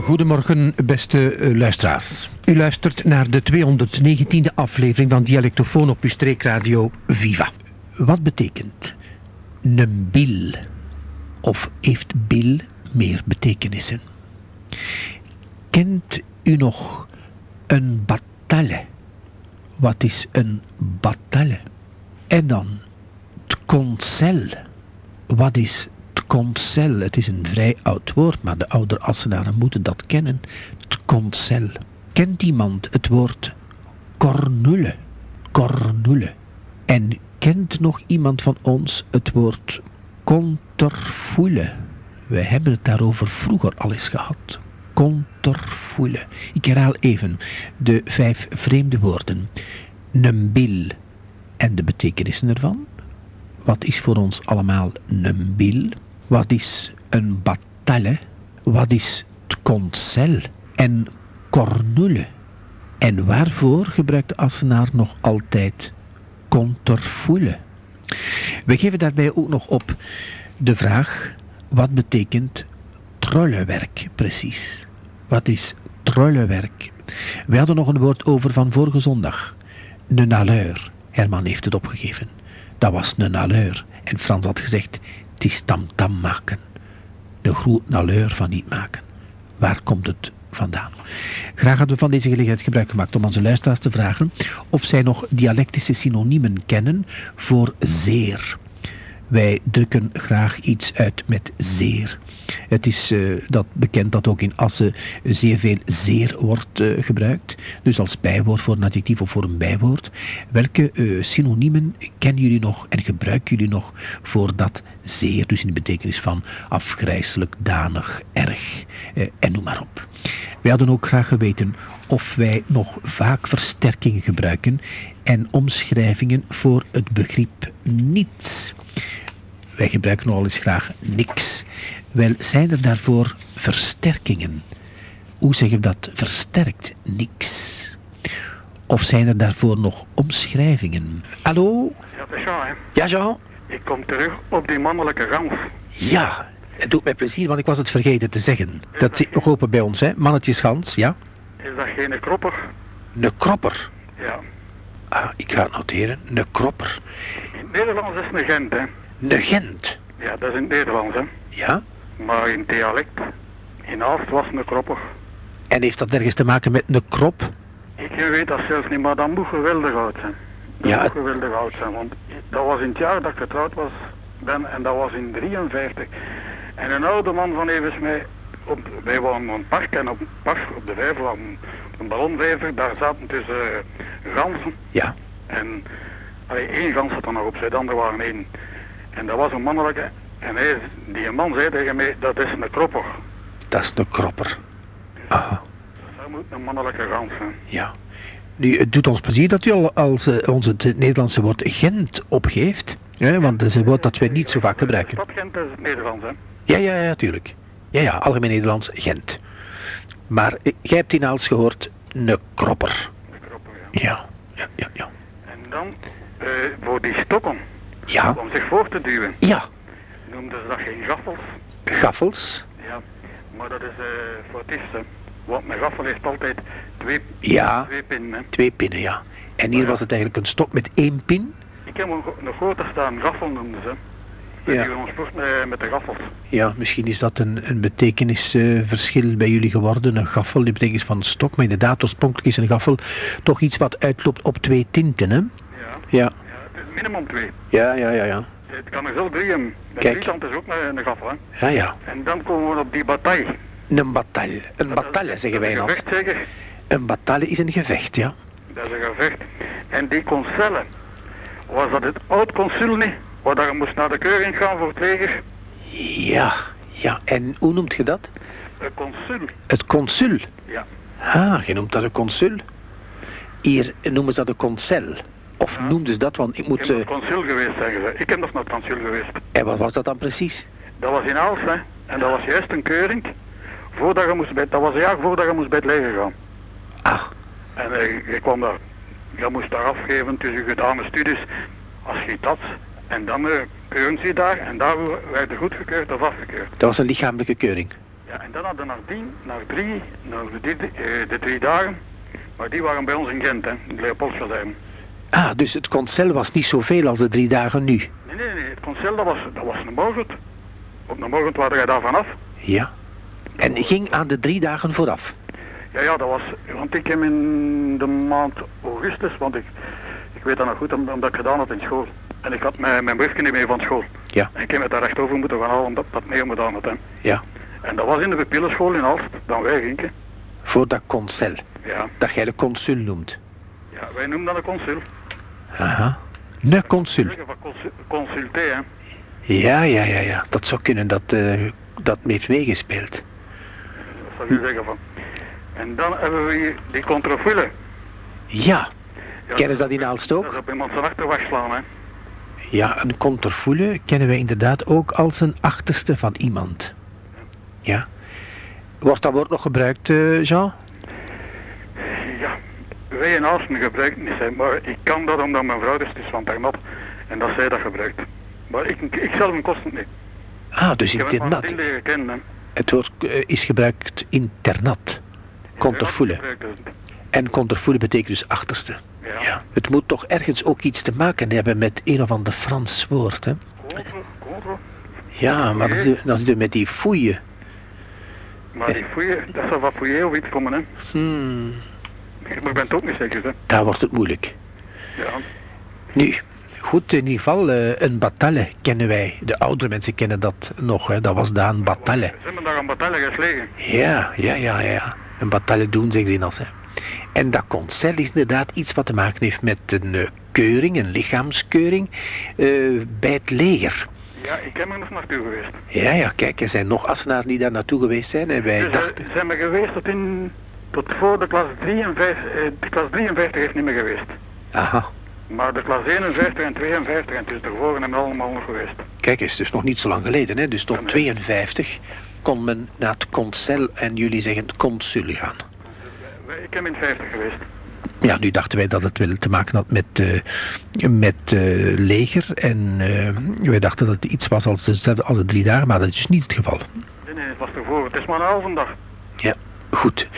Goedemorgen, beste eh, luisteraars. U luistert naar de 219e aflevering van Dialectofoon op uw streekradio Viva. Wat betekent een bil? Of heeft bil meer betekenissen? Kent u nog een batalle? Wat is een batalle? En dan het concel. Wat is het concel? Het is een vrij oud woord, maar de oude Assenaren moeten dat kennen. Het concel. Kent iemand het woord cornule? Cornule. En kent nog iemand van ons het woord conterfoule? We hebben het daarover vroeger al eens gehad. Conterfoule. Ik herhaal even de vijf vreemde woorden. Numbil en de betekenissen ervan. Wat is voor ons allemaal een bil? Wat is een batalle? Wat is het concel? En cornule? En waarvoor gebruikt Assenaar nog altijd conterfoule? We geven daarbij ook nog op de vraag, wat betekent trollenwerk precies? Wat is trollenwerk? We hadden nog een woord over van vorige zondag. Een naleur. Herman heeft het opgegeven. Dat was een naleur. En Frans had gezegd, is tam-tam maken. De groot naleur van niet maken. Waar komt het vandaan? Graag hadden we van deze gelegenheid gebruik gemaakt om onze luisteraars te vragen of zij nog dialectische synoniemen kennen voor zeer. Wij drukken graag iets uit met zeer. Het is uh, dat bekend dat ook in Assen zeer veel zeer wordt uh, gebruikt. Dus als bijwoord voor een adjectief of voor een bijwoord. Welke synoniemen kennen jullie nog en gebruiken jullie nog voor dat zeer? Dus in de betekenis van afgrijselijk, danig, erg en noem maar op. Wij hadden ook graag geweten of wij nog vaak versterkingen gebruiken en omschrijvingen voor het begrip niets. Wij gebruiken nogal eens graag niks. Wel, zijn er daarvoor versterkingen? Hoe zeg je dat? Versterkt niks. Of zijn er daarvoor nog omschrijvingen? Hallo? Ja, dat is Jean, hè. Ja, Jean? Ik kom terug op die mannelijke gans. Ja, het doet mij plezier, want ik was het vergeten te zeggen. Dat zit nog open bij ons, hè? Mannetjesgans, ja? Is dat geen kropper? Een kropper? Ja. Ah, ik ga het noteren. Een kropper. In het Nederlands is een gent, hè. Een gent? Ja, dat is in het Nederlands, hè. Ja? Maar in dialect, in Aalst was een kropper. En heeft dat ergens te maken met een krop? Ik weet dat zelfs niet, maar dat moet geweldig oud zijn. Dat Ja, moet geweldig oud zijn, want dat was in het jaar dat ik getrouwd was, ben, en dat was in 53. En een oude man van Eversmee, op, wij woonden op een park en op een park op de vijver, een, een ballonvijver, daar zaten tussen eh, ganzen. Ja. En allee, één gans zat er nog op, de andere waren één. En dat was een mannelijke. En hij, die man zei tegen mij, dat is een kropper. Dat is een kropper. Aha, Dat moet een mannelijke gans zijn. ja. Nu, het doet ons plezier dat u al als eh, ons het Nederlandse woord Gent opgeeft. Hè, want dat is een woord dat wij niet zo vaak gebruiken. Dat Gent is het Nederlands, hè. Ja, ja, ja, tuurlijk. Ja, ja, algemeen Nederlands, Gent. Maar eh, jij hebt in Aals gehoord, een kropper. De kropper, ja. Ja, ja, ja, ja. En dan, eh, voor die stokken, Ja, om zich voor te duwen, ja. Noemden ze dat geen gaffels. Gaffels. Ja, maar dat is eh voor het eerste. Want een gaffel heeft altijd twee, Ja, twee pinnen, hè. twee pinnen, ja. En hier was het eigenlijk een stok met één pin. Ik heb een, een grote staan, gaffel noemden ze. Ja. duwen ons voort met, met de gaffels. Ja, misschien is dat een, een betekenisverschil bij jullie geworden. Een gaffel, die betekenis van stok. Maar inderdaad, oorspronkelijk is een gaffel toch iets wat uitloopt op twee tinten, hè? Ja, Ja, ja het is minimum twee. ja, ja, ja. Ja, Het kan er zelf drie hebben. De Kijk. driekant is ook een, een gaffel, hè. ja. ja. En dan komen we op die bataille. Een bataille. Een bataille zeggen wij in Een gevecht Een bataille is een gevecht, ja. dat is een gevecht. En die concellen, was dat het oud consul niet? Waar daar moest naar de keuring gaan voor het leger? Ja, ja. En hoe noemt je dat? Een consul, Het consul. ja. Ah, je noemt dat een consul. Hier noemen ze dat een concel. Of Ja. noemden ze dat, want ik Ik moet... ben eh, nog consul geweest, zeggen ze. Ik ben nog naar het consul geweest. en wat was dat dan precies? Dat was in Aalst, hè. En dat was juist een keuring. Voordat je moest bij, dat was een jaar voordat je moest bij het leger gaan. Ah, En eh, je kwam daar, je moest daar afgeven tussen je gedane studies, als je dat. En dan eh keuren ze daar en daar werd je goedgekeurd of afgekeurd. dat was een lichamelijke keuring. Ja, en dan hadden we nadien, na drie, na de, drie- eh, de drie dagen, maar die waren bij ons in Gent, hè, in Leopoldskazijn. Ah, dus het concel was niet zoveel als de drie dagen nu. Nee, nee, nee, het concert dat was, dat was een morgen. Op een morgen waren jij daar vanaf. Ja. En ging aan de drie dagen vooraf. Ja, ja, dat was, want ik heb in de maand augustus, want ik, ik weet dat nog goed, om- omdat ik gedaan had in school. En ik had mijn, mijn briefje niet mee van school. Ja. En ik heb het daar echt over moeten gaan halen, omdat dat mee gedaan had. Hè. Ja. En dat was in de pupillenschool in Alst, dan wij Ginken. Voor dat concel. Ja. Dat jij de consul noemt. ja, wij noemen dat een consul. Aha. Ne consul. Zeggen van consul, consulté, hè. Ja, ja, ja, ja. Dat zou kunnen dat, eh, dat heeft meegespeeld. Dat zou je zeggen van. En dan hebben we hier die controfile. Ja. Ja, Kennen ze dat in Aalst ook? Dat is op iemand zijn achterweg slaan, hè. Ja, een conterfoele kennen wij inderdaad ook als een achterste van iemand. Ja. Wordt dat woord nog gebruikt, eh, Jean? Ja, wij in Aalsten gebruiken niet zijn, maar ik kan dat omdat mijn vrouw dus is van Ternat en dat zij dat gebruikt. Maar ik, ik zelf kost het niet. Ah, dus Ik heb het internat. kennen. woord eh, is gebruikt internat. Gebruikt dus. En conterfoele betekent dus achterste. Ja. Ja. Het moet toch ergens ook iets te maken hebben met een of ander Frans woord, hè? Ja, maar dan zit- dan zitten we met die foeien. Maar die fouille, dat zou van fouiller of iets komen, hè. Hmm, Maar ik ben het ook niet zeker, hè. daar wordt het moeilijk. Ja. Nu, goed, in ieder geval, eh, een batalle kennen wij. De oudere mensen kennen dat nog, hè. Dat was daar een batalle. Ze hebben daar een bataille geslegen. Ja, ja, ja, ja. Een bataille doen, zeggen ze in als, hè. En dat concert is inderdaad iets wat te maken heeft met een eh, keuring, een lichaamskeuring, eh, bij het leger. Ja, ik heb er nog naartoe geweest. Ja, ja, kijk, er zijn nog Assenaars die daar naartoe geweest zijn. En wij Dus, dachten... zijn we geweest tot, in, tot voor de klas 53, eh, de klas 53 is niet meer geweest. Aha, Maar de klas 51 en 52 en tussen de hebben we allemaal nog geweest. kijk eens, dus nog niet zo lang geleden, hè. Dus tot Nee. 52 kon men naar het concel en jullie zeggen het consul gaan. Wij- Ik heb in 50 geweest. Ja, nu dachten wij dat het wel te maken had met, eh, met eh, leger. En eh, wij dachten dat het iets was als, dezelfde als de drie dagen, maar dat is dus niet het geval. Nee, nee, het was ervoor. Het is maar een halve dag. Ja, goed.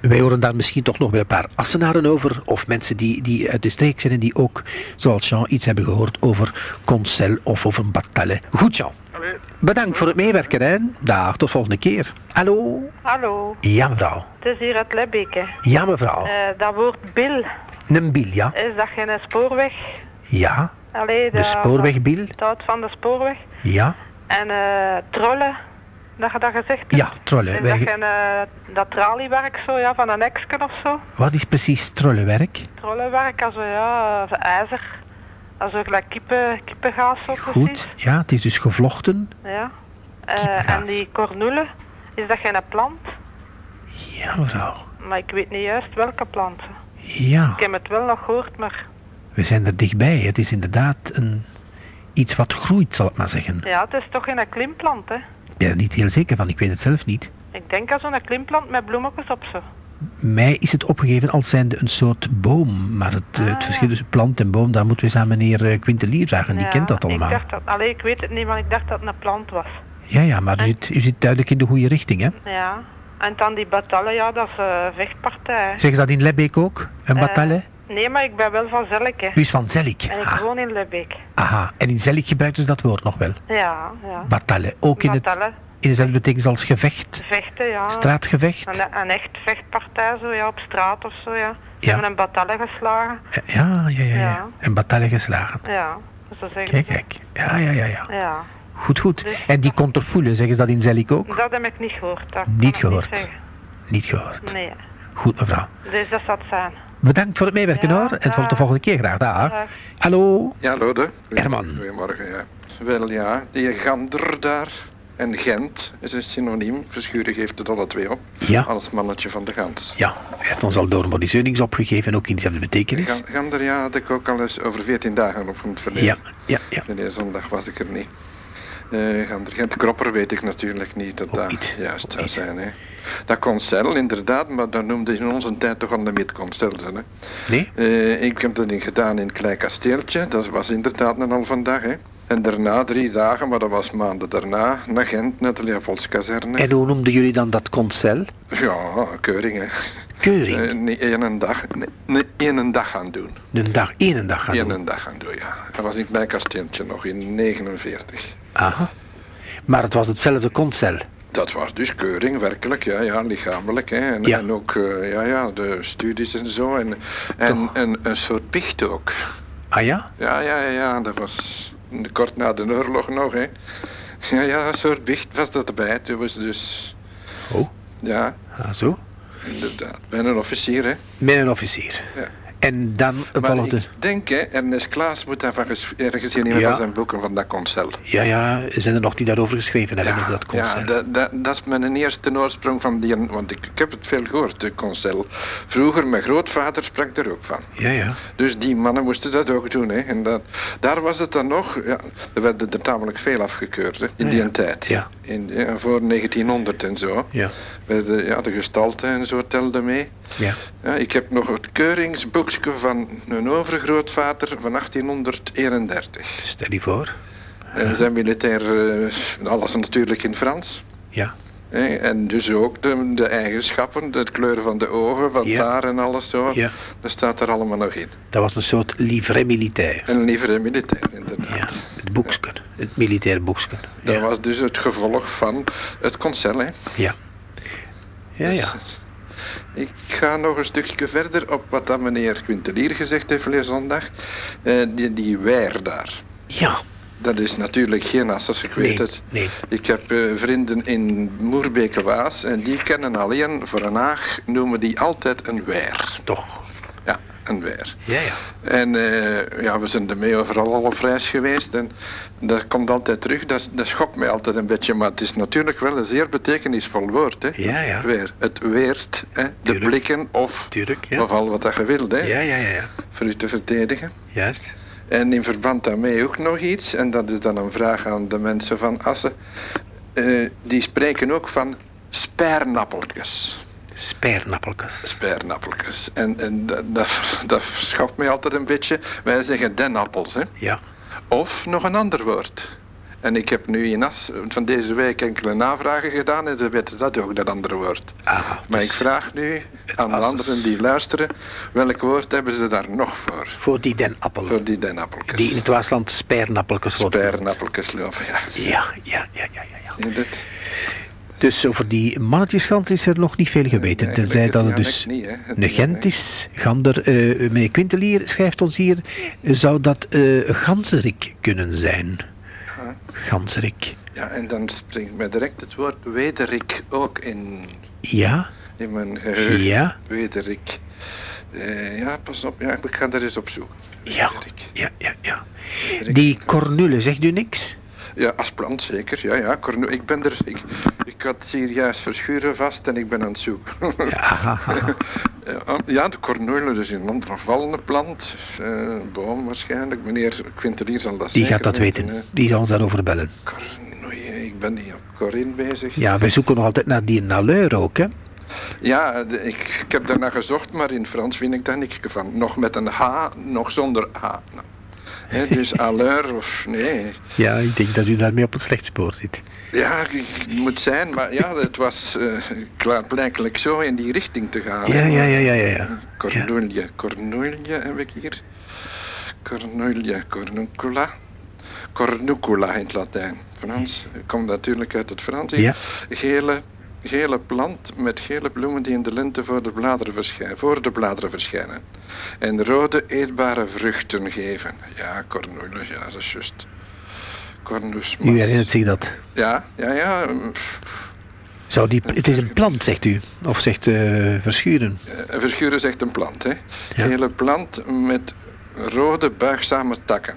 Wij horen daar misschien toch nog wel een paar Assenaren over. Of mensen die, die uit de streek zijn en die ook, zoals Jean, iets hebben gehoord over concel of over een bataille. Goed, Jean. Allee, Bedankt voor het meewerken, hè. Dag, tot volgende keer. Hallo? Hallo, Ja, mevrouw. het is hier uit Lebbeke. Ja, mevrouw. Eh, dat woord bil, Een bil, ja? is dat geen spoorweg? Ja. Allee, De spoorwegbil? Het houdt van de spoorweg. Ja. En eh trollen, dat je dat gezegd hebt? Ja, trollen. Is Wij- dat geen, eh, dat traliewerk zo, ja, van een eksken of zo? Wat is precies trollenwerk? Trollenwerk, also ja, eh, ijzer. Also gelijk kippen, kippengaas zo Goed. precies. Ja, het is dus gevlochten. Ja. Kippengaas. en die cornoelen, is dat geen plant? Ja, mevrouw. Maar ik weet niet juist welke plant. Ja, Ik heb het wel nog gehoord, maar we zijn er dichtbij. Het is inderdaad een, iets wat groeit, zal ik maar zeggen. ja, het is toch geen klimplant, hè? Ik ben er niet heel zeker van, ik weet het zelf niet. Ik denk aan zo'n klimplant met bloemetjes op zo. Mij is het opgegeven als zijnde een soort boom. Maar het, eh, Ah, het ja. verschil tussen plant en boom, daar moeten we eens aan meneer eh, Quintelier vragen. Die kent dat allemaal. Ik dacht dat, allee, ik weet het niet, maar ik dacht dat het een plant was. Ja, ja, maar u zit, u zit duidelijk in de goede richting, hè? Ja. En dan die bataille, ja, dat is een vechtpartij. Zeggen ze dat in Lebbeek ook? Een Eh, bataille? Nee, maar ik ben wel van Zelke. U is van Zellik. En ik Ah, woon in Lebeek. aha. En in Zellik gebruiken ze dat woord nog wel. Ja, ja. Bataille. Ook in, het, Bataille, in dezelfde betekenis als gevecht. vechten, ja. Straatgevecht. Een, een echt vechtpartij, zo ja, op straat of zo, ja. Ze Ja. hebben een bataille geslagen. Eh, Ja, ja, ja. ja. Ja. Een bataille geslagen. Ja, zo zeggen Kijk, kijk. Ja, ja, ja, ja. Ja, Goed, goed. Dus- En die conterfoele, zeggen ze dat in Zellik ook? dat heb ik niet gehoord. Dat Niet gehoord. zeggen. Niet gehoord. Nee, Goed, mevrouw. dus dat zal het zijn. Bedankt voor het meewerken Ja, hoor. En tot de volgende keer graag. Dag. Dag. Hallo. Ja, Lode. Herman. Goedemorgen, ja. Wel ja, die Gander daar en Gent is een synoniem. Verschuren geeft het alle twee op. Ja. Als mannetje van de Gans. Ja, hij heeft ons al door Maurice Zeunings opgegeven, ook in dezelfde betekenis. Ga- Gander, ja, had ik ook al eens over 14 dagen op van het verleden. Ja, ja, ja. De zondag was ik er niet. Eh Gander, Gent, Kropper weet ik natuurlijk niet dat Ook dat niet. juist Ook zou niet. zijn. Hè. Dat concel, inderdaad, maar dat noemde in onze tijd toch al de midconcel. Hè. Nee? Eh, ik heb dat in gedaan in een klein kasteeltje. Dat was inderdaad een halve dag. Hè. En daarna drie dagen, maar dat was maanden daarna, naar Gent, naar de Leopoldskazerne. En hoe noemden jullie dan dat concel? Ja, keuring, hè. Keuring. Niet één dag, nee, nee, één dag gaan doen. Een dag, één dag gaan doen. Eén dag gaan doen, ja. Dat was in mijn kasteeltje nog, in 49. Aha. Maar het was hetzelfde concel. Dat was dus keuring, werkelijk, ja, ja, lichamelijk. Hè. En, Ja. en ook, eh, ja, ja, de studies en zo. En, en, en een soort biecht ook. Ah ja? Ja, ja, ja, ja, dat was kort na de oorlog nog, hè. Ja, ja, een soort biecht was dat erbij. Toen was dus, Oh, ja, ah, zo. inderdaad, bij een officier, hè. Met een officier. Ja. En dan volgde... ik denk, hè, Ernest Klaas moet daarvan ergens in een Ja. van zijn boeken van dat concel. Ja, ja, zijn er nog die daarover geschreven hebben, over dat concel? ja dat, dat, dat is mijn eerste oorsprong van die... Want ik, ik heb het veel gehoord, de concel. Vroeger, mijn grootvader sprak er ook van. ja, ja. Dus die mannen moesten dat ook doen. Hè. En dat, daar was het dan nog... Ja, er werden er tamelijk veel afgekeurd hè, in Ja, die ja. tijd. Ja. In, ja, voor 1900 en zo. Ja, Werden, ja, de gestalte en zo telde mee. Ja. Ja, ik heb nog het keuringsboekje van een overgrootvader van 1831. Stel je voor. En zijn militair, eh, alles natuurlijk in Frans. Ja, en dus ook de, de eigenschappen, de kleur van de ogen, van Ja. haar en alles zo. ja. Dat staat er allemaal nog in. Dat was een soort livret militair. Een militair, inderdaad. Ja, het boeksken. Het militair boeksken. Dat was dus het gevolg van het concel. Hè. ja. Ja, ja. Ik ga nog een stukje verder op wat dat meneer Quintelier gezegd heeft verleden zondag. Eh, die, die weer daar. Ja, Dat is natuurlijk geen asses, ik weet nee, het. nee. Ik heb eh, vrienden in Moerbeke-Waas en die kennen alleen voor een Haag noemen die altijd een weer. Toch. Een weer. Ja, ja. En eh, ja, we zijn ermee overal al op reis geweest en dat komt altijd terug. Dat, dat schokt mij altijd een beetje, maar het is natuurlijk wel een zeer betekenisvol woord. Hè? Ja, ja. Weer. Het weert, hè? de Tuurlijk. blikken of, Tuurlijk, ja. of al wat dat je wilt, hè? Ja, ja, ja, ja. voor u te verdedigen. Juist. En in verband daarmee ook nog iets, en dat is dan een vraag aan de mensen van Assen. eh, die spreken ook van spernappeltjes. Spernappelkes. Spernappeltjes. En, en dat, dat, dat schokt mij altijd een beetje. Wij zeggen denappels, hè. Ja. Of nog een ander woord. En ik heb nu in As van deze week enkele navragen gedaan en ze weten dat ook, dat andere woord. Ah, Maar dus ik vraag nu aan de anderen die luisteren, welk woord hebben ze daar nog voor? Voor die denappel. Voor die denappeltjes. Die in het Waasland spernappelkes worden. genoemd. Spernappeltjes lopen, ja. Ja, ja, ja, ja, ja. ja. Dus over die mannetjesgans is er nog niet veel geweten. Nee, tenzij dat het dus niet. Het een is, Gent is. Gander, eh, meneer Quintelier schrijft ons hier. Zou dat eh ganzerik kunnen zijn? Ja. Ganzerik. Ja, en dan springt mij direct het woord wederik ook in, Ja, in mijn geheugen. ja, Wederik. Eh, ja, pas op, ja, ik ga er eens op zoeken. ja, ja, ja, ja. Die cornule, zegt u niks? Ja, als plant zeker. Ja, ja. cornu- Ik ben er. Ik, ik had hier juist verschuren vast en ik ben aan het zoeken. Ja, ha. Ja, de cornule, dus een onvervallende plant. eh, boom waarschijnlijk. Meneer Quintelier zal dat Die gaat dat weten. Die zal ons daarover bellen. Ik ben niet op Corinne bezig. Ja, wij zoeken nog altijd naar die naleur ook, hè? Ja, de- ik, ik heb daarna gezocht, maar in Frans vind ik daar niks van. Nog met een H, nog zonder H. Nou, hè, dus à l'heure of nee. Ja, ik denk dat u daarmee op het slecht spoor zit. Ja, het moet zijn, maar ja, het was eh klaarblijkelijk zo in die richting te gaan. Ja, ja, ja, ja, ja. ja. Cornuille, Cornuille heb ik hier. Cornuille, Cornuncula. Cornucula in het Latijn. Frans, komt natuurlijk uit het Frans. Ja. Gele, gele plant met gele bloemen die in de lente voor de bladeren verschijnen. Voor de bladeren verschijnen. En rode eetbare vruchten geven. Ja, Cornuille, ja, dat is juist. Cornus. U herinnert zich dat? Ja, ja, ja. Zou die, het is een plant, zegt u? Of zegt eh Verschuren? Eh, Verschuren zegt een plant, hè. Ja. Gele plant met rode buigzame takken.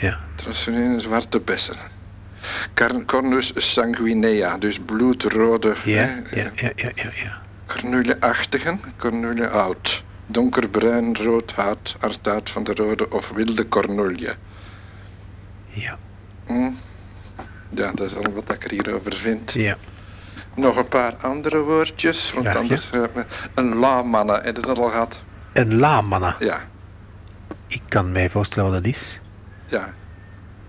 Ja. Traditionele zwarte bessen. Cornus sanguinea, dus bloedrode. Ja, hè, ja, ja, ja, ja, ja. Cornule-achtigen, cornule oud. Donkerbruin, rood hout, artaat van de rode of wilde cornulje. Ja, Hm. Ja, dat is al wat ik er hierover vind. ja. Nog een paar andere woordjes, want Graag, anders... eh, een laamanne, heb je dat al gehad? Een laamanna. Ja, Ik kan mij voorstellen wat dat is. ja.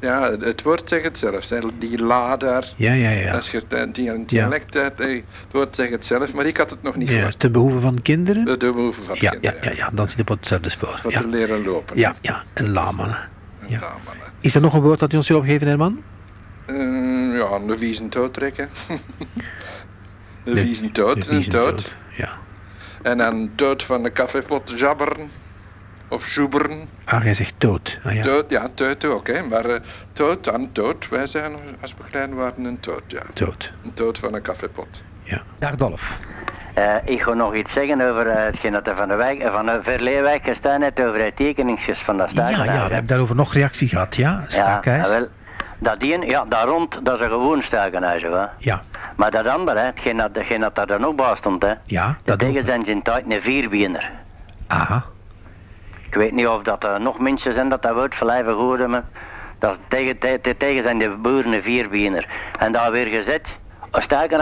Ja, het- woord zegt het zelf. Die la daar. Ja, ja, ja. Als je die een dialect hebt, eh, het woord zegt het zelf, maar ik had het nog niet ja gehoord. ten behoeve van kinderen? De, de behoeven van Ja, ja, kinderen, ja, ja, dan zit het op hetzelfde spoor. Wat Ja, te leren lopen. ja, ja. een lama. Ja. ja. Is er nog een woord dat u ons wil opgeven, Herman? Eh, ja, de wiezen dood trekken. de wiezen dood, De dood. Ja. En dan dood van de koffiepot jabberen. Of zoeberen. Ah, jij zegt dood. Ah, ja. Dood, ja, dood ook, hè. Maar eh dood, dan dood. Wij zeggen als we klein waren een dood, ja. Dood. Een dood van een koffiepot. Ja. Dag Dolf. Eh, ik ga nog iets zeggen over eh, hetgeen dat er van de, wijk, van de Verleewijk gestaan heeft over de tekeningsjes van dat Ja, staken. ja, we hebben daarover nog reactie gehad, ja? ja, Staakhuis. wel. Dat die, ja, daar rond, dat is een gewoon stakenhuis, hoor. Ja, Maar dat andere, hè, hetgeen dat, hetgeen dat daar dan ook bij stond, hè. ja, dat ook. tegen zijn zijn tijd een vierbiener. Aha, Ik weet niet of dat er nog mensen zijn dat dat woord verlijven horen, maar dat tegen, tegen, tegen zijn de boeren een vierbiener. En daar weer gezet. Als, het-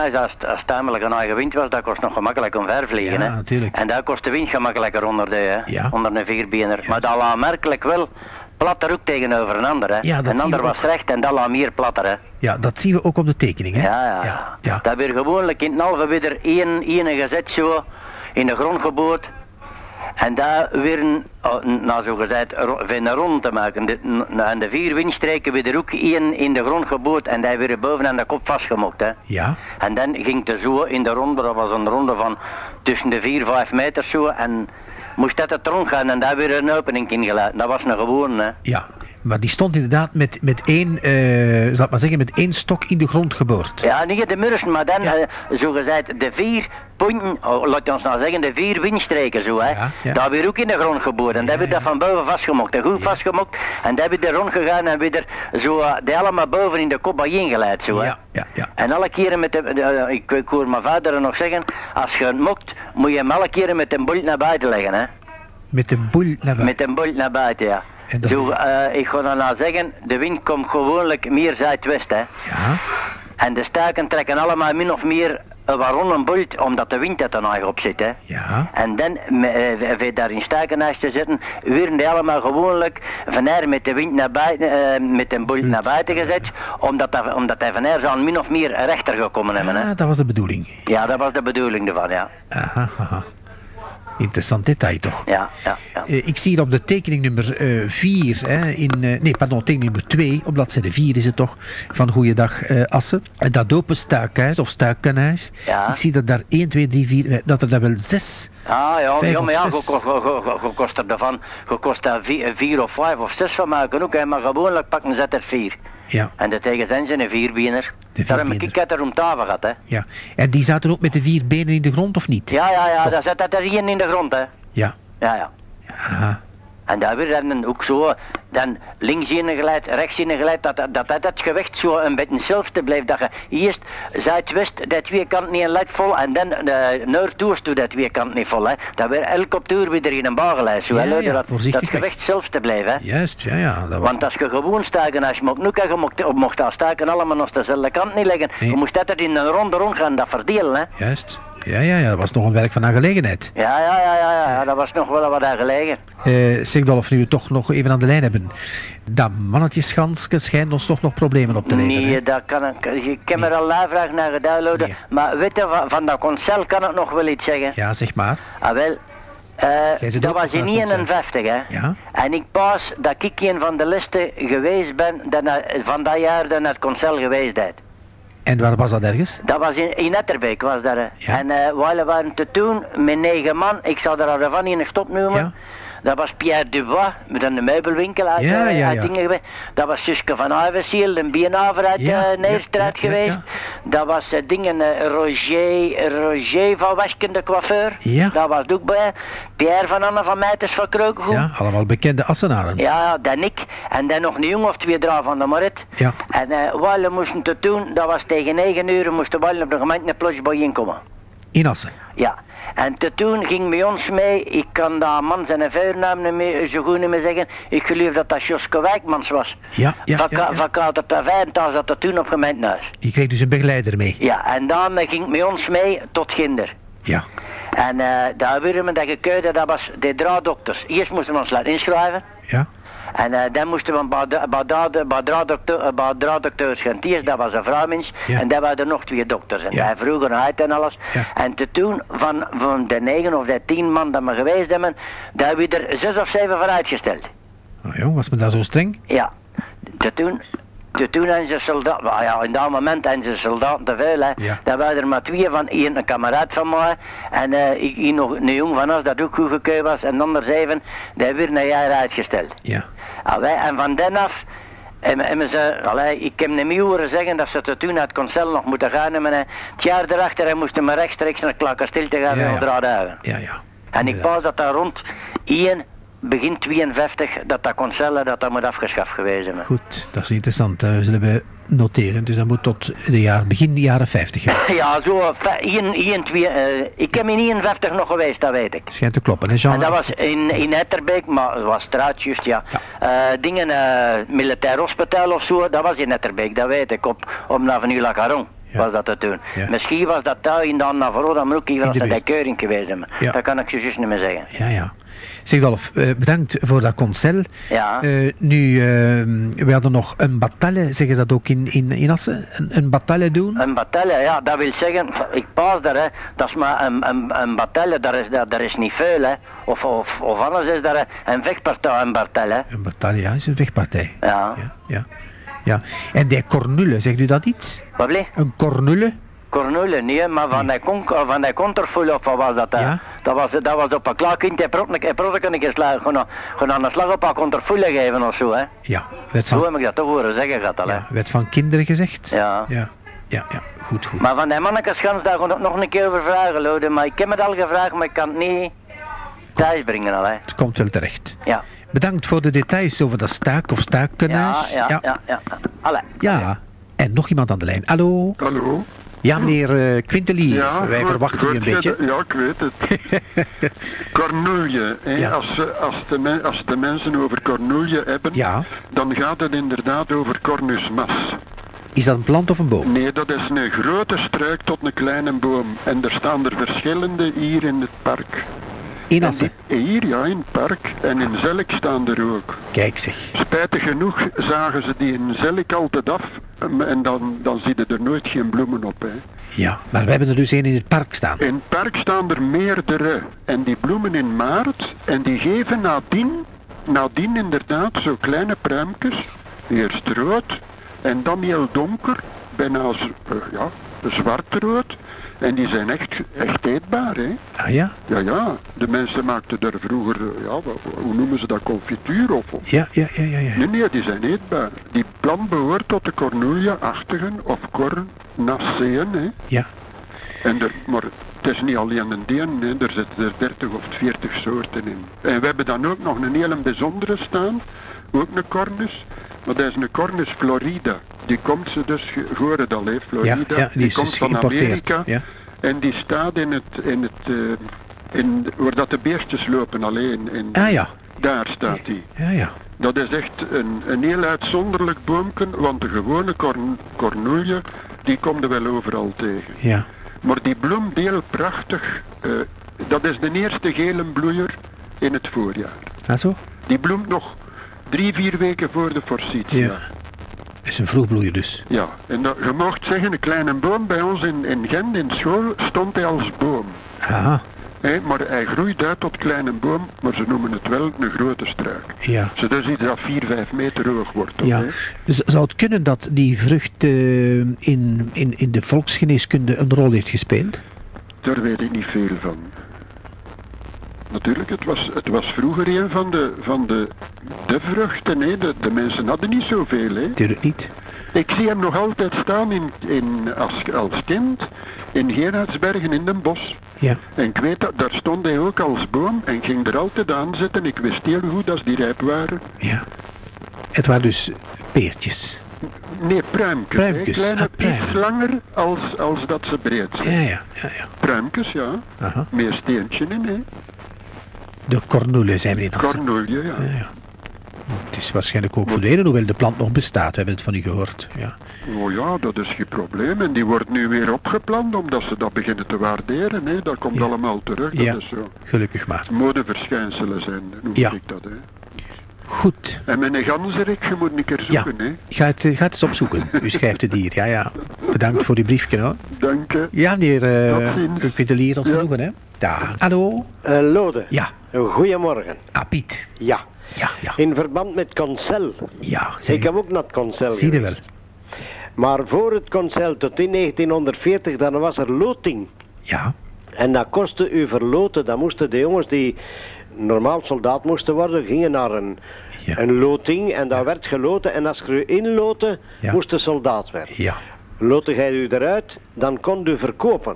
als het tamelijk een eigen wind was, dat kost nog gemakkelijk omver vliegen. Ja, hè. natuurlijk. En daar kost de wind gemakkelijker onder de, hè, Ja. onder een vierbiener. Maar dat lag merkelijk wel platter ook tegenover een ander. Hè. Ja, dat een ander was recht en dat lag meer platter. Hè. ja, dat zien we ook op de tekening, hè? Ja, ja. ja. ja. Dat weer gewoonlijk in het halve weer één, één gezet zo in de grond geboord. En daar weer, een, oh, nou zo gezegd, van rond te maken. De, n- en de vier windstreken weer er ook één in de grond geboord en die weer boven aan de kop vastgemokt. Hè. Ja, En dan ging het zo in de ronde, dat was een ronde van tussen de 4 5 meter zo. En moest dat het rond gaan en daar weer een opening in gelaten. Dat was een gewone, hè. ja. Maar die stond inderdaad met, met één, eh, zal ik maar zeggen, met één stok in de grond geboord. Ja, niet de mursen, maar dan, Ja. eh, zo gezegd, de vier punten, oh, laat ons nou zeggen, de vier windstreken zo, hè. Ja, ja. Daar weer ook in de grond geboord. En daar heb je ja. dat van boven vastgemokt. En goed vastgemokt. En daar heb je er rond gegaan en weer er zo, eh, die allemaal boven in de kop bij ingeleid, zo, hè. Ja, ja, ja. En alle keren met de, de- eh, ik, ik hoor mijn vader nog zeggen, als je het mokt, moet je hem alle keren met een bolt naar buiten leggen, hè. Met de boel naar buiten. Met een bolt naar buiten, ja. Dan- eh, ik ga dan nou zeggen, de wind komt gewoonlijk meer zuidwest, hè. Ja, En de staken trekken allemaal min of meer een waarom een bolt, omdat de wind er dan eigenlijk op zit, hè. ja. En dan, me- eh, voor daar in te zitten, werden die allemaal gewoonlijk van haar met de wind naar buiten, eh, met een bolt naar buiten gezet, omdat, dat, omdat hij van haar zou min of meer rechter gekomen hebben, hè. Ah, dat was de bedoeling. Ja, dat was de bedoeling ervan, ja. Aha, aha. Interessant detail toch? Ja, ja, ja. Eh, ik zie hier op de tekening nummer 4, in, eh, nee, pardon, tekening nummer 2, op bladzijde 4 is het toch, van Goeiedag Assen. En dat open stuikhuis of stuikenhuis. Ja. Ik zie dat daar 1, 2, 3, 4, eh, dat er daar wel 6. Ah ja, ja maar ja, je, kost er ervan, je kost daar vier, vier of vijf of zes van maken ook, hè, maar gewoonlijk pakken ze er vier. Ja, En de tegen zijn ze een vierbiener. De Daarom heb ik om tafel gehad, hè. ja. En die zaten ook met de vier benen in de grond of niet? Ja, ja, ja, daar zit dat er één in de grond, hè. Ja. Ja, ja. Aha. En daar weer dan ook zo, dan links in geleid, rechts in geleid, dat, dat, dat het gewicht zo een beetje hetzelfde blijft. Dat je eerst zuidwest, dat twee kant niet een led vol, en dan de noordoost doet dat twee kant niet vol, hè. Dat weer elke op toer weer in een bagelijst, zo, Ja, hè, ja, dat, dat gewicht hetzelfde blijft, hè. Juist, ja, ja. Dat was... Want als je gewoon staken, als je mocht nu je mocht, mocht dat staken allemaal nog dezelfde kant niet leggen. Nee. Je moest dat er in een ronde rond gaan, dat verdelen, hè. Juist. Ja, ja, ja, dat was nog een werk van aangelegenheid. Ja, ja, ja, ja, ja, dat was nog wel wat aan gelegen. Eh nu we toch nog even aan de lijn hebben. Dat mannetjesgansje schijnt ons toch nog problemen op te leveren. hè? Nee, dat kan ik. Ik heb er al navraag naar gedownloaden. Nee. Maar weet je, van, van dat concel kan ik nog wel iets zeggen. Ja, zeg maar. Ah, wel. zit dat was in aan het concel. 51, hè. Ja. En ik pas dat ik een van de listen geweest ben dat na- van dat jaar dat naar het concel geweest is. En waar was dat ergens? Dat was in, in Etterbeek, was dat. Ja. En eh we waren te doen met negen man. Ik er al van in een stop noemen. Ja. Dat was Pierre Dubois, met een meubelwinkel uit, Ja, eh, ja, uit ja. dingen geweest. Dat was Suske van Uiversiel, een bienaver uit Ja, eh, Neerstraat geweest. Dat was eh, dingen, eh, Roger, Roger van Wesken, de coiffeur. Ja. Dat was ook bij. Pierre van Anne van Meijters van Kreukengoed. Ja, allemaal bekende Assenaren. Ja, dan ik. En dan nog een jongen of twee draa van de Morit. Ja. En wat we moesten te doen, dat was tegen 9 uur, moesten we op de gemeente een plotje bij inkomen. In Assen. Ja. En te doen ging bij ons mee, ik kan daar man zijn vuurnaam niet meer, zo goed niet meer zeggen. Ik geloof dat dat Joske Wijkmans was. Ja, ja, van, ja, van Kouter Pavijn, daar zat dat toen op gemeentehuis. Je kreeg dus een begeleider mee. Ja, en dan eh, ging bij ons mee tot Ginder. Ja. En eh daar werden we dat gekeurde, dat was de draaddokters. Eerst moesten we ons laten inschrijven. Ja. En eh, dan moesten we een paar, paar draaddokters gaan. Eerst, dat was een vrouwmens. Ja. En dan waren er nog twee dokters. En Ja. hij vroeg uit en alles. Ja. En te toen, van, van de negen of de tien man dat we geweest hebben, daar hebben we er zes of zeven voor uitgesteld. Oh, jong, was me daar zo streng? Ja. Te toen, te toen hebben ze soldaten, ja, in dat moment hebben ze soldaten te veel, hè. Ja. Dat waren er maar twee van, één een kameraad van mij, en eh ik, ik nog een jong van ons dat ook goed gekeurd was, en de andere zeven, die hebben weer een jaar uitgesteld. Ja. Allee, en van den af hebben ze, allee, ik heb niet meer horen zeggen dat ze toen naar het concel nog moeten gaan. En, het jaar erachter en moesten we rechtstreeks naar Klakkerstil te gaan Ja, en ja. Ja, ja. En ik pas dat daar rond 1, begin 52, dat dat concel dat dat moet afgeschaft geweest zijn. Goed, dat is interessant. We zullen we noteren. Dus dat moet tot de jaar, begin jaren 50 gaan. Ja, zo, 1, 1, 2, eh, ik heb in 51 nog geweest, dat weet ik. Schijnt te kloppen, hè Jean? En dat was in, in Etterbeek, maar het was eruit juist, ja. Ja. Eh, dingen, eh, militair hospitaal of zo, dat was in Etterbeek, dat weet ik, op, op de avenue La Caron. Was dat te doen. Misschien was dat daar in dan Navarro, maar ook hier was de de keuring geweest. Ja. Dat kan ik je juist niet meer zeggen. Ja, ja. Zeg Dolf, eh, bedankt voor dat concel. Ja. Eh, nu, eh, we hadden nog een bataille, zeggen ze dat ook in, in, in Assen? Een, een bataille doen? Een bataille, ja, dat wil zeggen, ik pas daar, hè, dat is maar een, een, een bataille, daar is, daar, daar is niet veel, hè. Of, of, of anders is daar een vechtpartij, een bataille, hè. Een bataille, ja, is een vechtpartij. Ja. Ja, ja. Ja. En die cornule, zegt u dat iets? Wat bleef? Een cornule? Cornule, nee, maar van de, con van de of wat was dat? hè? Ja. Dat, was, dat was op een klaar kind, hij protte een keer slag, gewoon, gewoon aan de slag op een counterfoil geven of zo, hè. Ja, werd Zo heb ik dat toch horen zeggen, gaat al, hè. ja, werd van kinderen gezegd? Ja. Ja, ja, ja. goed, goed. Maar van die mannekesgans, daar kon ik nog een keer over vragen, Lode, maar ik heb het al gevraagd, maar ik kan het niet thuis brengen al, hè. Het komt wel terecht. Ja. Bedankt voor de details over dat staak of Ja, staakkenhuis. ja, ja, ja. ja. Allee. Ja. En nog iemand aan de lijn. Hallo? Hallo? Ja, meneer eh, Quintelier. Ja, Wij goed- verwachten u een beetje. Ja, ik weet het. Cornoelje. hè. Ja. Als, ze- als, de als de mensen over Cornoelje hebben, Ja. dan gaat het inderdaad over Cornus mas. Is dat een plant of een boom? Nee, dat is een grote struik tot een kleine boom. En er staan er verschillende hier in het park. In En Assen. die- hier, ja, in het park. En in Zelk staan er ook. Kijk zeg. Spijtig genoeg zagen ze die in Zelk altijd af. En dan, dan zie je er nooit geen bloemen op. Hè. Ja, maar we hebben er dus één in het park staan. In het park staan er meerdere. En die bloemen in maart. En die geven nadien, nadien inderdaad zo kleine pruimpjes. Eerst rood. En dan heel donker. Bijna z- ja, zwart-rood. En die zijn echt, echt eetbaar, hè. Ah ja? Ja, ja. De mensen maakten er vroeger, eh, ja, hoe noemen ze dat, confituur of... of- Ja, ja, ja, ja. ja. Nee, nee, die zijn eetbaar. Die plant behoort tot de cornulia-achtigen of cornaceën, hè. Ja. En er, maar het is niet alleen een dien, hè. er zitten er 30 of 40 soorten in. En we hebben dan ook nog een hele bijzondere staan, ook een cornus, maar dat is een cornus florida. Die komt ze dus, je hoort het al, hè, Ja, Florida. ja, die komt van. Amerika. Ja. En die staat in het, in het, eh, in, waar dat de beestjes lopen alleen. In, Ah ja. Daar staat die. Ja, ja. Dat is echt een, een heel uitzonderlijk boomken, want de gewone corn, die komt er wel overal tegen. Ja. Maar die bloemt heel prachtig. eh, dat is de eerste gele bloeier in het voorjaar. Ah zo? Die bloemt nog drie, vier weken voor de forsythia. Ja. is een vroegbloeier dus. Ja, en dat, je mocht zeggen, een kleine boom bij ons in, in Gent in school stond hij als boom. Aha. Maar hij groeit uit tot kleine boom, maar ze noemen het wel een grote struik. Ja. Ze dus iets dat 4, 5 meter hoog wordt. toch, Ja. Dus zou het kunnen dat die vrucht eh, in, in, in de volksgeneeskunde een rol heeft gespeeld? Daar weet ik niet veel van. Natuurlijk, het was, het was vroeger een van de, van de, de vruchten. Hè. De, de mensen hadden niet zoveel. Hè. Natuurlijk niet. Ik zie hem nog altijd staan in, in, als, als kind in Gerardsbergen in Den Bosch. Ja. En ik weet dat, daar stond hij ook als boom en ging er altijd aan zitten. Ik wist heel goed als die rijp waren. Ja. Het waren dus peertjes. Nee, pruimkes. Pruimkes. Kleine, ah, iets langer als, als dat ze breed zijn. Ja, ja, ja. ja. Pruimkes, ja. Aha. Meer steentje in, hè. De cornule zijn we in ja. Ja, ja. Het is waarschijnlijk ook verdwenen, hoewel de plant nog bestaat. We hebben het van u gehoord. Ja. Oh ja, dat is geen probleem. En die wordt nu weer opgeplant omdat ze dat beginnen te waarderen. Hè. Dat komt Ja. allemaal terug. Dat Ja. is zo. Gelukkig maar. Modeverschijnselen zijn, noem Ja. ik dat. Hè. Goed. En mijn ganzerik, je moet een keer Ja. zoeken, hè. Ga het, eh, ga het eens opzoeken. U schrijft het hier. Ja, ja. Bedankt voor die briefje, hoor. Dank je. Ja, meneer uh, Tot ziens. Petelier, tot Ja. genoegen, hè. Daar. Hallo? Eh, Lode, Ja. Goedemorgen. Ah, Piet. Ja, Ja, ja. in verband met Concel. Ja, Ik zeg. heb ook naar het Concel Zie je wel. Maar voor het Concel tot in 1940, dan was er loting. Ja. En dat kostte u verloten. Dan moesten de jongens die normaal soldaat moesten worden, gingen naar een, Ja. een loting. En daar werd geloten. En als je u inloten, Ja. moest de soldaat werden. Ja. Lotte jij u eruit, dan kon u verkopen.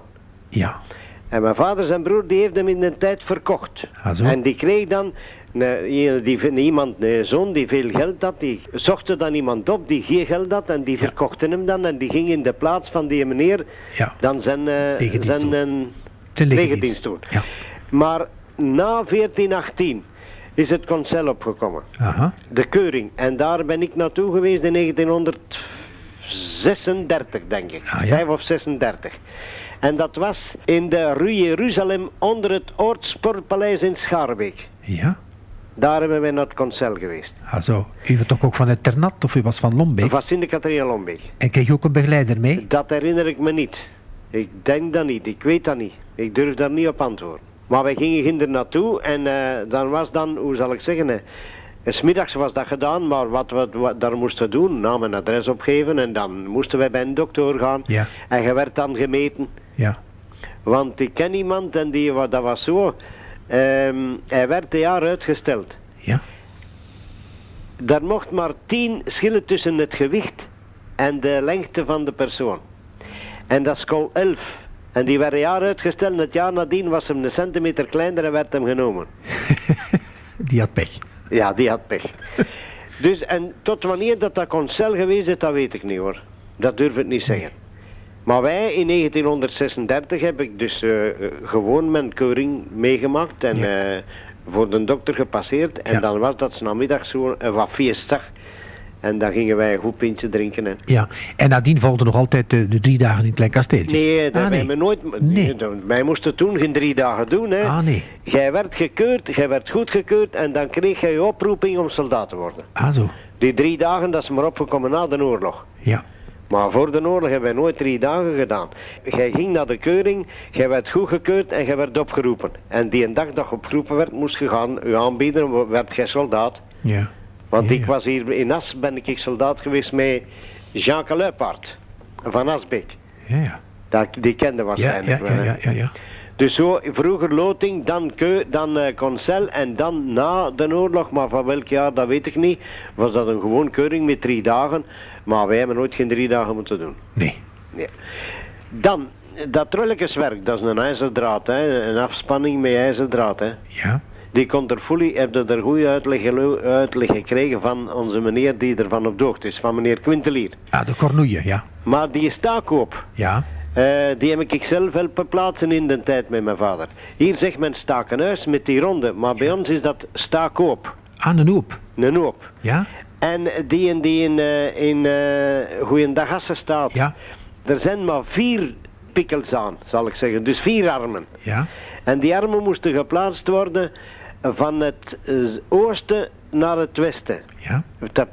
Ja. En mijn vader zijn broer die heeft hem in de tijd verkocht. Ah. En die kreeg dan een, die, iemand, een zoon die veel geld had, die zocht er dan iemand op die geen geld had en die Ja. verkochten hem dan en die ging in de plaats van die meneer Ja. dan zijn, eh, Legerdienst zijn eh, legerdienst doen. Ja. Maar na 1418 is het concel opgekomen, Aha. de keuring. En daar ben ik naartoe geweest in 1936 denk ik, Ah, ja. 5 of 36. En dat was in de Rue Jeruzalem onder het Oortsportpaleis in Schaarbeek. Ja. Daar hebben wij naar het concel geweest. Ah, zo. U was toch ook van het Ternat of u was van Lombeek? Van Sint-Catharina Lombeek. En kreeg je ook een begeleider mee? Dat herinner ik me niet. Ik denk dat niet, ik weet dat niet. Ik durf daar niet op antwoorden. Maar wij gingen er naartoe en eh, dan was dan, hoe zal ik zeggen, smiddags was dat gedaan, maar wat we wat daar moesten doen, naam en adres opgeven en dan moesten wij bij een dokter gaan. Ja. En je werd dan gemeten. Ja. Want ik ken iemand en die, dat was zo, ehm, hij werd een jaar uitgesteld. Ja. Daar mocht maar 10 schillen tussen het gewicht en de lengte van de persoon. En dat is kol 11. En die werd een jaar uitgesteld en het jaar nadien was hem een centimeter kleiner en werd hem genomen. Die had pech. Ja, die had pech. dus, en tot wanneer dat dat concel geweest is, dat weet ik niet hoor. Dat durf ik niet zeggen. Maar wij in 1936 heb ik dus eh, eh, gewoon mijn keuring meegemaakt en Ja. eh, voor de dokter gepasseerd. En Ja. dan was dat namiddag zo een wat feestdag. En dan gingen wij een goed pintje drinken. Hè. Ja. En nadien volgden nog altijd de, de drie dagen in het klein kasteeltje. Nee, dat Ah, hebben nee. we nooit. Nee. Wij moesten toen geen drie dagen doen. Hè. Ah, nee. Jij werd gekeurd, jij werd goedgekeurd en dan kreeg jij je oproeping om soldaat te worden. Ah, zo. Die drie dagen, dat is maar opgekomen na de oorlog. Ja. Maar voor de oorlog hebben wij nooit drie dagen gedaan. Jij ging naar de keuring, jij werd goedgekeurd en jij werd opgeroepen. En die een dag dat je opgeroepen werd, moest je gaan u aanbieden, werd jij soldaat. Ja. Want ik was hier in As, ben ik soldaat geweest met Jean Luipaard van Asbeek. Ja, ja. Dat, die kende waarschijnlijk wel. ja, ja, ja, ja. Dus zo, vroeger loting, dan keu, dan eh, concel en dan na de oorlog, maar van welk jaar, dat weet ik niet, was dat een gewoon keuring met drie dagen. Maar wij hebben nooit geen drie dagen moeten doen. Nee. Nee. Dan, dat trolletjeswerk, dat is een ijzerdraad, hè, een afspanning met ijzerdraad. Hè. Ja. Die conterfoelie heb je er goede uitleg, uitleg gekregen van onze meneer die ervan op hoogte is, van meneer Quintelier. Ah, de cornoeien, ja. Maar die staakkoop, Ja. eh, die heb ik zelf helpen plaatsen in de tijd met mijn vader. Hier zegt men stakenhuis met die ronde, maar bij ons is dat staakkoop, Aan een hoop. een hoop. Ja. En die in, die in, eh, in uh, Goeiendagasse staat, Ja. er zijn maar vier pikkels aan, zal ik zeggen, dus vier armen. Ja. En die armen moesten geplaatst worden van het eh, oosten naar het westen. Ja.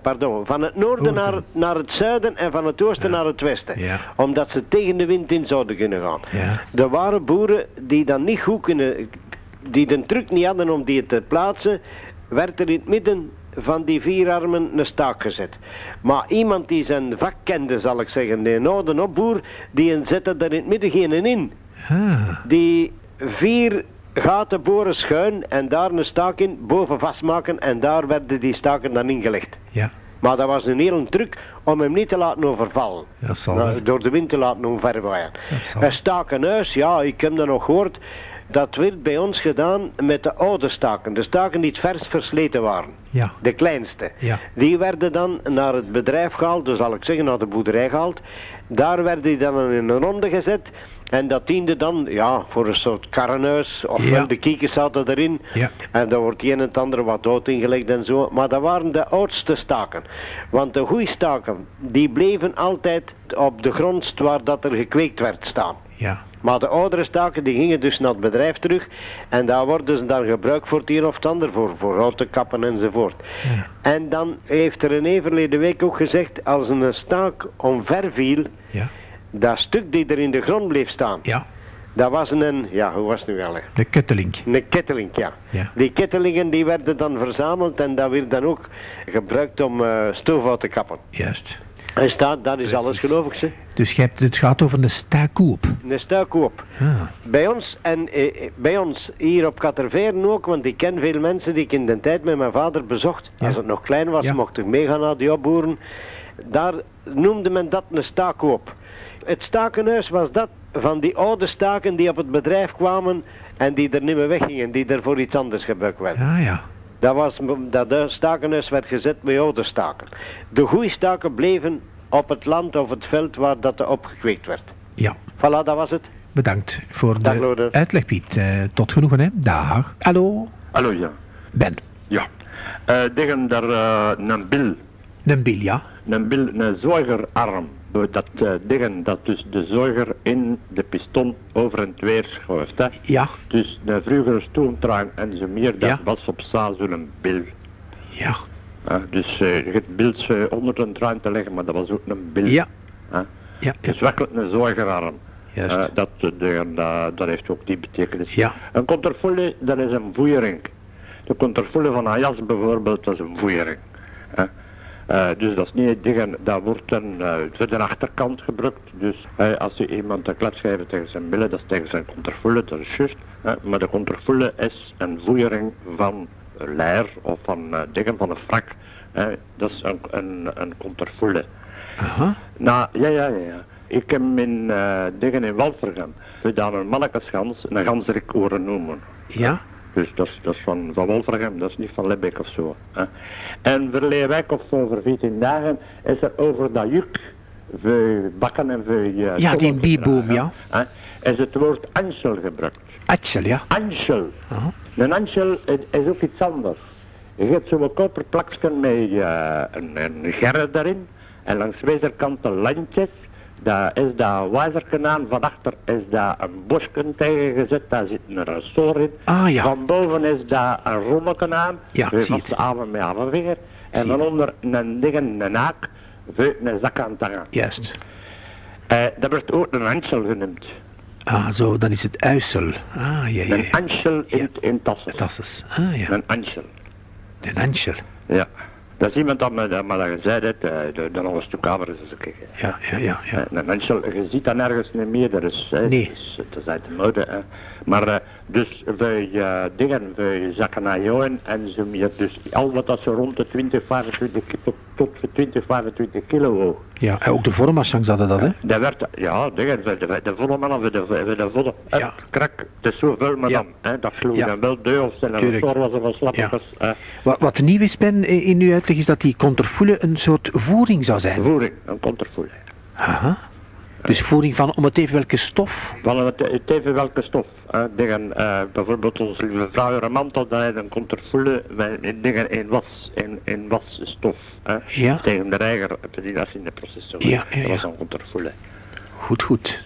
Pardon, van het noorden Noorden. naar, naar het zuiden en van het oosten Ja. naar het westen. Ja. Omdat ze tegen de wind in zouden kunnen gaan. Ja. Er waren boeren die dan niet goed kunnen, die de truc niet hadden om die te plaatsen, werd er in het midden van die vier armen een staak gezet. Maar iemand die zijn vak kende, zal ik zeggen, de oude opboer, die zette er in het midden geen in. Ah. Die vier gaten boren schuin en daar een staak in boven vastmaken en daar werden die staken dan ingelegd. Ja. Maar dat was een hele truc om hem niet te laten overvallen. Nou, door de wind te laten omverwaaien. Een stakenhuis, ja, ik heb dat nog gehoord. Dat werd bij ons gedaan met de oude staken. De staken die het vers versleten waren. Ja. De kleinste. Ja. Die werden dan naar het bedrijf gehaald, dus zal ik zeggen naar de boerderij gehaald. Daar werden die dan in een ronde gezet. En dat diende dan ja, voor een soort karrenhuis. Ofwel Ja. de kiekers zaten erin. Ja. En daar wordt een en het ander wat dood ingelegd en zo. Maar dat waren de oudste staken. Want de goede staken, die bleven altijd op de grond waar dat er gekweekt werd staan. Ja. Maar de oudere staken die gingen dus naar het bedrijf terug. En daar worden ze dan gebruikt voor het een of het ander. Voor, voor houten kappen enzovoort. En dan heeft er een verleden week ook gezegd. Als een staak omver viel. Ja. Dat stuk die er in de grond bleef staan. Ja, Dat was een, ja hoe was het nu wel? de kettelink. Een ketteling, ja. Ja. Die kettelingen die werden dan verzameld en dat werd dan ook gebruikt om eh stoofhout te kappen. Juist. En staat, dat is Precies. alles geloof ik ze. Dus je hebt, het gaat over een staakoop. Een stuikkoop. Ah, Bij ons en eh, eh, bij ons hier op Katterveren ook, want ik ken veel mensen die ik in de tijd met mijn vader bezocht. Ja. Als het nog klein was, Ja. mocht ik meegaan naar die opboeren. Daar noemde men dat een staakkoop. Het stakenhuis was dat van die oude staken die op het bedrijf kwamen en die er niet meer weggingen, die er voor iets anders gebruikt werden. ja, ja. Dat, was, dat de stakenhuis werd gezet met oude staken. De goede staken bleven op het land of het veld waar dat er opgekweekt werd. Ja. Voilà, dat was het. Bedankt voor Dag, de Lode. uitleg, Piet. Eh, tot genoegen, hè. Dag. Hallo, Hallo, ja. Ben. Ja. Eh tegen daar eh, een bil, Een bil, ja. een bil, een zuigerarm. Dat eh, dingen dat dus de zuiger in de piston over en het weer schuift. Hè. Ja, Dus de vroegere stoomtrein en zo meer, dat Ja. was op zaal zo'n bil. ja, hè. Dus eh, je hebt beeld eh, onder een trein te leggen, maar dat was ook een bil. ja. Ja, ja. Dus werkelijk een zuigerarm. Juist. Eh, dat, eh, de, dat, heeft ook die betekenis. Ja. Een conterfolie, dat is een voeiering. De conterfolie van een jas bijvoorbeeld, dat is een voeiering. Eh, dus dat is niet dingen, dat wordt dan eh, voor de achterkant gebruikt. Dus als je iemand een klets geeft tegen zijn billen, dat is tegen zijn conterfolie, dat is juist. Maar de conterfolie is een voeiering van leer of van eh, dingen van een frak. Dat is een, een, een conterfolie. Aha. Nou, ja, ja, ja. ja. Ik heb eh dingen in Walvergem, we dan een mannekesgans, een ganzerik horen noemen. Ja, Dus dat is, dat is van, van Wolvergem, dat is niet van Lebek of zo. Hè. En verleden week of zo, over 14 dagen, is er over dat juk, voor bakken en voor... eh, Ja, die bieboom, gedragen, hè, is het woord ansel gebruikt. Axel, ja. Ansel. Aha. Een ansel is, is ook iets anders. Je hebt zo'n koperplakje met eh, een, een gerre daarin. En langs de wezerkant de landjes. Daar is dat wijzerken aan. Van achter is daar een bosje tegen gezet. Daar zit een ressort in. Ah, ja. Van boven is daar een rommetje aan. Ja, ze avond met. En van onder een ding, een haak. Een zak aan te hangen. Juist. Eh, dat wordt ook een ansel genoemd. Ah, zo, dan is het uisel. Ah, ja, ja, Een ansel in, in tassen. Tasses. Ah, ja. Een ansel. Een ansel. Ja. Dat is iemand dat me dat, me dat gezegd heeft, eh, de, de kamer is een keer. Ja, ja, ja, ja. Eh, Een mensel, je ziet dat nergens niet meer, dat is, hè, Nee. dat is, dat is uit de mode. Hè. Maar eh, dus wij eh, dingen, wij zakken naar jou en zo meer. Dus al wat dat zo rond de 20, 25 ki- tot, tot 20, 25 kilo woog. Ja, en ook de vormachans hadden dat, hè? Dat werd, ja, dingen, de, de, de volle mannen, de, de, de volle, Ja. krak, het is zo veel maar dan. Hè, dat sloeg Ja. dan wel deur of zijn Tuurlijk. een was er van slappetjes. hè. Wat, wat nieuw is, Ben, eh, in uw uitleg, is dat die conterfoele een soort voering zou zijn. Voering, een conterfoei. Aha. Dus voering van om het even welke stof. Van het, het even welke stof. Hè. Dingen, eh, bijvoorbeeld onze lieve vrouw haar mantel, dat hij voelen met dingen in was, in, in wasstof. Hè. Ja. Tegen de reiger, dat in de proces Ja, ja, Dat was er voelen. Goed, goed.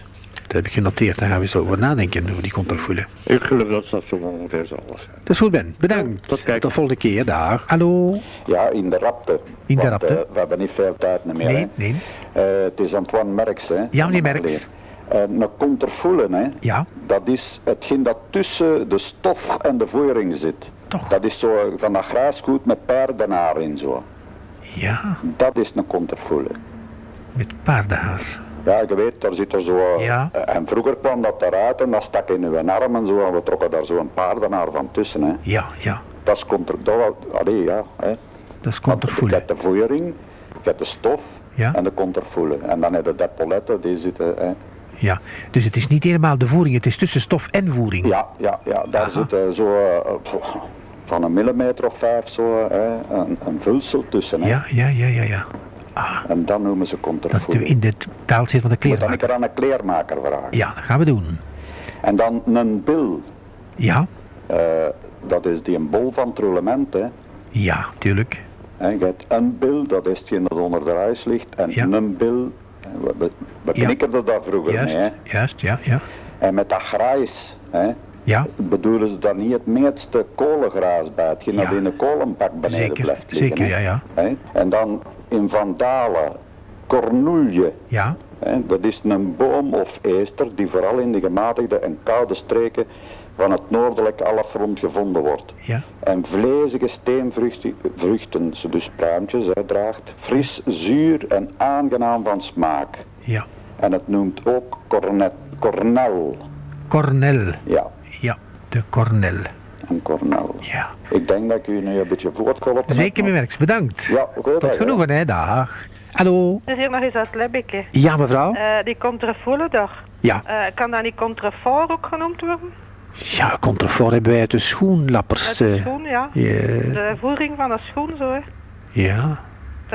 Dat heb ik genoteerd. Daar gaan we eens over nadenken, over die conterfoele. Ik geloof dat dat zo ongeveer zal zijn. Dat is goed, Ben. Bedankt. Tot. Tot volgende keer. Dag. Hallo. Ja, in de rapte. In de Want, rapte. eh, we hebben niet veel tijd meer. Nee, hè. nee. Eh, het is Antoine Merks. Hè, Ja, meneer Merks. Een conterfoelen, hè, Ja, dat is hetgeen dat tussen de stof en de voering zit. toch. Dat is zo van dat graasgoed met paardenhaar in zo. Ja, Dat is een conterfoelen. met paardenhaar. Ja, je weet, daar zit er zo... Ja. eh, en vroeger kwam dat eruit en dat stak in uw arm en zo. En we trokken daar zo'n paardenhaar van tussen. Hè. Ja, ja. Dat is conter... Dat, wa- allee, ja, hè. Dat is Want Je hebt de voering, je hebt de stof Ja. en de conterfoelen. En dan heb je de epauletten, die zitten... Hè. Ja. Dus het is niet helemaal de voering, het is tussen stof en voering. Ja, ja, ja, daar Aha. zit eh, zo eh, van een millimeter of vijf zo, hè, een, een vulsel tussen. Hè. Ja, ja, ja, ja, ja. Ah, En dan noemen ze dat is in de taalzin van de Moet dan een kleermaker. keer aan een kleermaker vragen. Ja, dat gaan we doen. En dan een bil, Ja, eh, dat is die een bol van het roulement. Hè. ja, tuurlijk. En je hebt een bil, dat is hetgeen dat onder de huis ligt. En Ja. een bil, we, we, Ja. knikkerden dat vroeger Juist, mee. Hè. juist, ja, ja. En met dat grijs, hè, Ja, bedoelen ze daar niet het meeste kolengras bij, hetgeen dat in een kolenbak beneden zeker. blijft liggen. Zeker, hè. ja, ja. En dan in Vandalen, cornoelje. Ja? Dat is een boom of eester die vooral in de gematigde en koude streken van het noordelijk halfrond gevonden wordt. ja. En vlezige steenvruchten, vruchten, ze dus pruimpjes uitdraagt, fris, zuur en aangenaam van smaak. Ja. En het noemt ook cornet, cornel. Cornel. Ja, Ja, de Cornel. Cornel. Ja. Ik denk dat ik u nu een beetje voortgeholpen heb. Zeker, mijn werks. Bedankt. Ja, goed. Tot genoegen, hè. Dag. Hallo. Er is hier nog eens uit Lebbeke. Ja, mevrouw. Eh die contrefoelendag. Ja. Eh kan dat niet contrefort ook genoemd worden? Ja, contrefort hebben wij uit de schoenlappers. Uit de eh, schoen, ja. De voering van een schoen, zo hè. ja.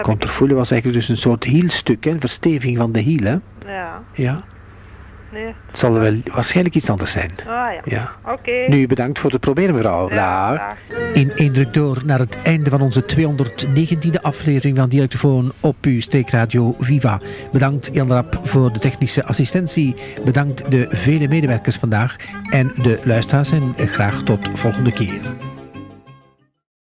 Contrefouille was eigenlijk dus een soort hielstuk, hè. Een versteviging van de hiel, hè. Ja, Ja. Nee. Het zal wel waarschijnlijk iets anders zijn. Ah ja. Ja. Oké. Nu bedankt voor het proberen, mevrouw. Ja. In indruk door naar het einde van onze 219e aflevering van Dialectofoon op uw streekradio Viva. Bedankt Jan Rap voor de technische assistentie. Bedankt de vele medewerkers vandaag. En de luisteraars en graag tot volgende keer.